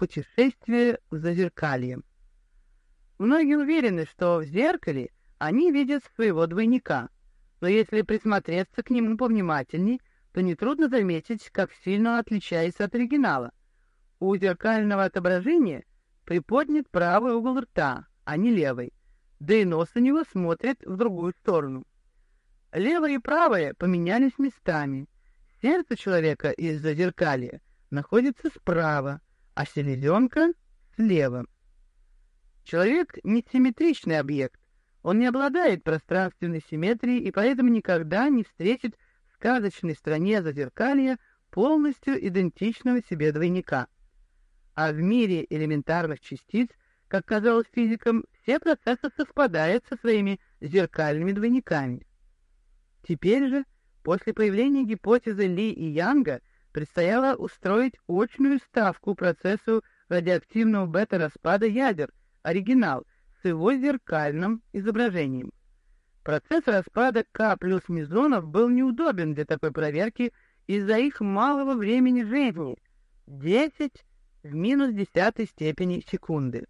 Путешествие в зазеркалье. Многие уверены, что в зеркале они видят своего двойника, но если присмотреться к нему повнимательней, то нетрудно заметить, как сильно отличается от оригинала. У зеркального отображения приподнят правый угол рта, а не левый, да и нос у него смотрит в другую сторону. Левое и правое поменялись местами. Сердце человека из-за зеркалья находится справа, а селезенка — слева. Человек — несимметричный объект. Он не обладает пространственной симметрией и поэтому никогда не встретит в сказочной стране зазеркалья полностью идентичного себе двойника. А в мире элементарных частиц, как казалось физикам, все процессы совпадают со своими зеркальными двойниками. Теперь же, после появления гипотезы Ли и Янга, предстояло устроить очную ставку процессу радиоактивного бета-распада ядер, оригинал, с его зеркальным изображением. Процесс распада К плюс мезонов был неудобен для такой проверки из-за их малого времени жизни — 10 в минус десятой степени секунды.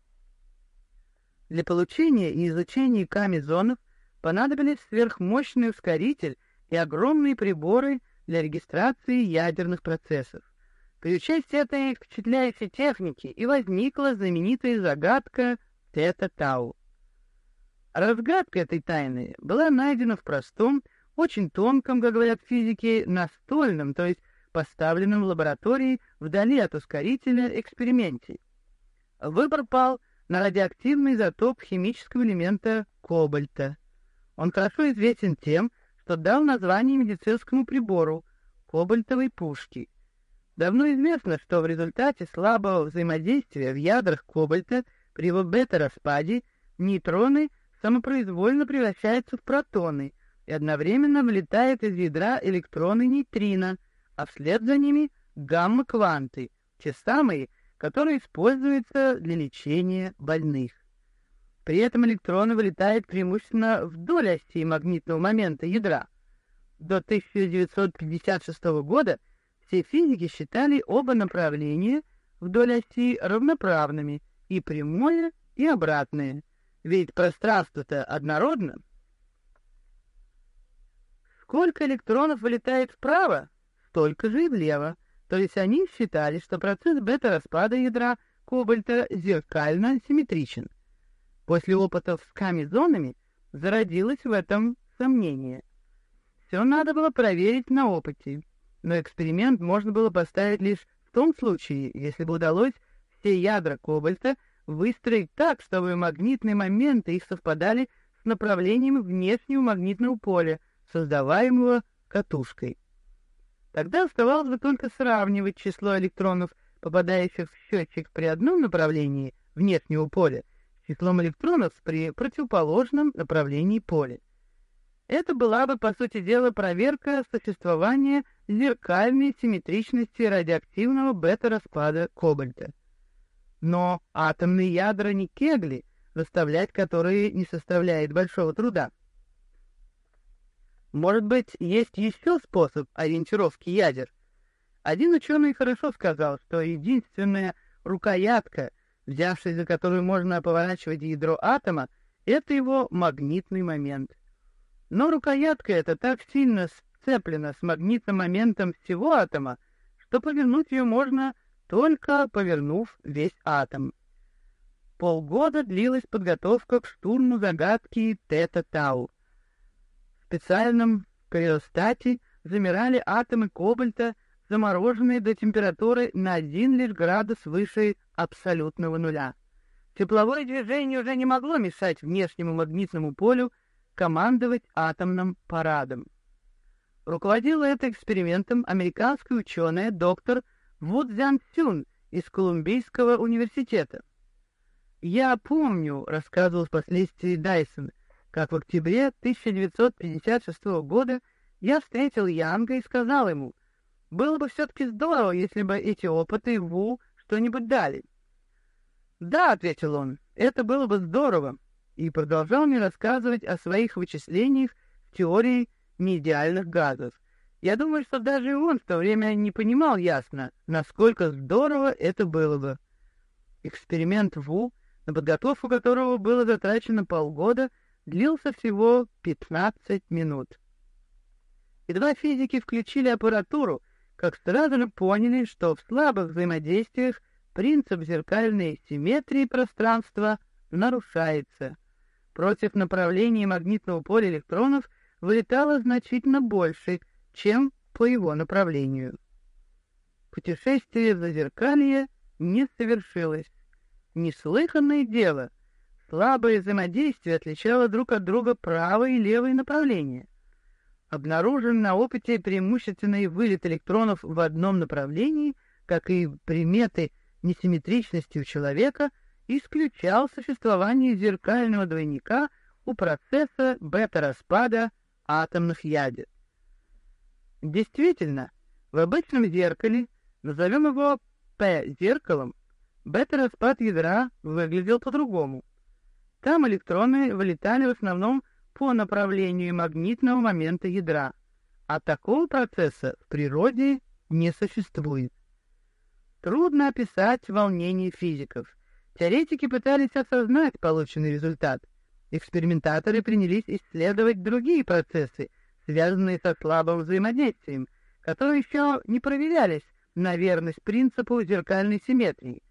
Для получения и изучения К-мезонов понадобились сверхмощный ускоритель и огромные приборы для регистрации ядерных процессов. При участии этой впечатляющей техники и возникла знаменитая загадка Тета-Тау. Разгадка этой тайны была найдена в простом, очень тонком, как говорят физики, настольном, то есть поставленном в лаборатории вдали от ускорителя эксперименте. Выбор пал на радиоактивный изотоп химического элемента кобальта. Он хорошо известен тем, что дал название медицинскому прибору — кобальтовой пушки. Давно известно, что в результате слабого взаимодействия в ядрах кобальта при его бета-распаде нейтроны самопроизвольно превращаются в протоны и одновременно вылетают из ядра электроны нейтрино, а вслед за ними гамма-кванты, те самые, которые используются для лечения больных. При этом электроны вылетают преимущественно вдоль оси магнитного момента ядра. До 1956 года все физики считали оба направления вдоль оси равноправными, и прямое, и обратное, ведь пространство-то однородно. Сколько электронов вылетает вправо, столько же и влево, то есть они считали, что процесс бета-распада ядра кобальта зеркально симметричен. После опытов с камезонами зародилось в этом сомнение. Все надо было проверить на опыте, но эксперимент можно было поставить лишь в том случае, если бы удалось все ядра кобальта выстроить так, чтобы магнитные моменты их совпадали с направлением внешнего магнитного поля, создаваемого катушкой. Тогда оставалось бы только сравнивать число электронов, попадающих в счетчик при одном направлении внешнего поля, числом электронов при противоположном направлении поля. Это была бы, по сути дела, проверка существования зеркальной симметричности радиоактивного бета-распада кобальта. Но атомные ядра не кегли, расставлять которые не составляет большого труда. Может быть, есть еще способ ориентировки ядер? Один ученый хорошо сказал, что единственная рукоятка, взявшись за которую можно поворачивать ядро атома, это его магнитный момент. Но рукоятка эта так сильно сцеплена с магнитным моментом всего атома, что повернуть ее можно только повернув весь атом. Полгода длилась подготовка к штурму загадки Тета-Тау. В специальном криостате замирали атомы кобальта, замороженные до температуры на один лишь градус выше абсолютного нуля. Тепловое движение уже не могло мешать внешнему магнитному полю командовать атомным парадом. Руководила это экспериментом американская ученая доктор Ву Цзян Цюн из Колумбийского университета. «Я помню», — рассказывал впоследствии Дайсон, как в октябре 1956 года я встретил Янга и сказал ему, было бы все-таки здорово, если бы эти опыты Ву что-нибудь дали. «Да», — ответил он, — «это было бы здорово», и продолжал мне рассказывать о своих вычислениях в теории неидеальных газов. Я думаю, что даже он в то время не понимал ясно, насколько здорово это было бы. Эксперимент ВУ, на подготовку которого было затрачено полгода, длился всего 15 минут. Едва физики включили аппаратуру, как сразу же поняли, что в слабых взаимодействиях принцип зеркальной симметрии пространства нарушается. Против направления магнитного поля электронов вылетало значительно больше, чем по его направлению. Путешествие в зазеркалье не совершилось. Неслыханное дело. Слабое взаимодействие отличало друг от друга правое и левое направление. Обнаружен на опыте преимущественный вылет электронов в одном направлении, как и приметы несимметричности у человека, исключал существование зеркального двойника у процесса бета-распада атомных ядер. Действительно, в обычном зеркале, назовем его P-зеркалом, бета-распад ядра выглядел по-другому. Там электроны вылетали в основном по направлению магнитного момента ядра, а такого процесса в природе не существует. Трудно описать волнение физиков. Теоретики пытались осознать полученный результат. Экспериментаторы принялись исследовать другие процессы, связанные со слабым взаимодействием, которые еще не проверялись на верность принципу зеркальной симметрии.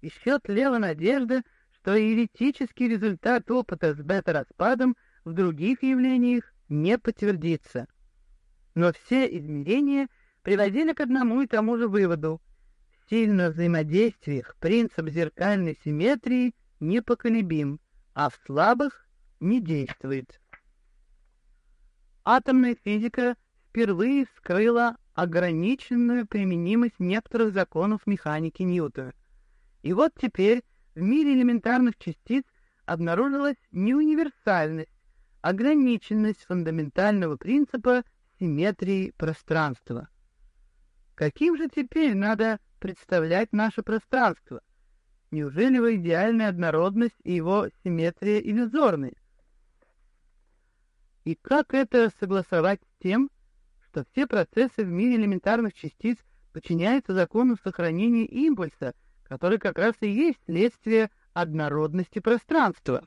Еще тлела надежда, что еретический результат опыта с бета-распадом – в других явлениях не подтвердится. Но все измерения приводили к одному и тому же выводу. В сильных взаимодействиях принцип зеркальной симметрии непоколебим, а в слабых не действует. Атомная физика впервые вскрыла ограниченную применимость некоторых законов механики Ньютона. И вот теперь в мире элементарных частиц обнаружилась неуниверсальность, ограниченность фундаментального принципа симметрии пространства. Каким же теперь надо представлять наше пространство? Неужели его идеальная однородность и его симметрия иллюзорны? И как это согласовать с тем, что все процессы в мире элементарных частиц подчиняются закону сохранения импульса, который как раз и есть следствие однородности пространства?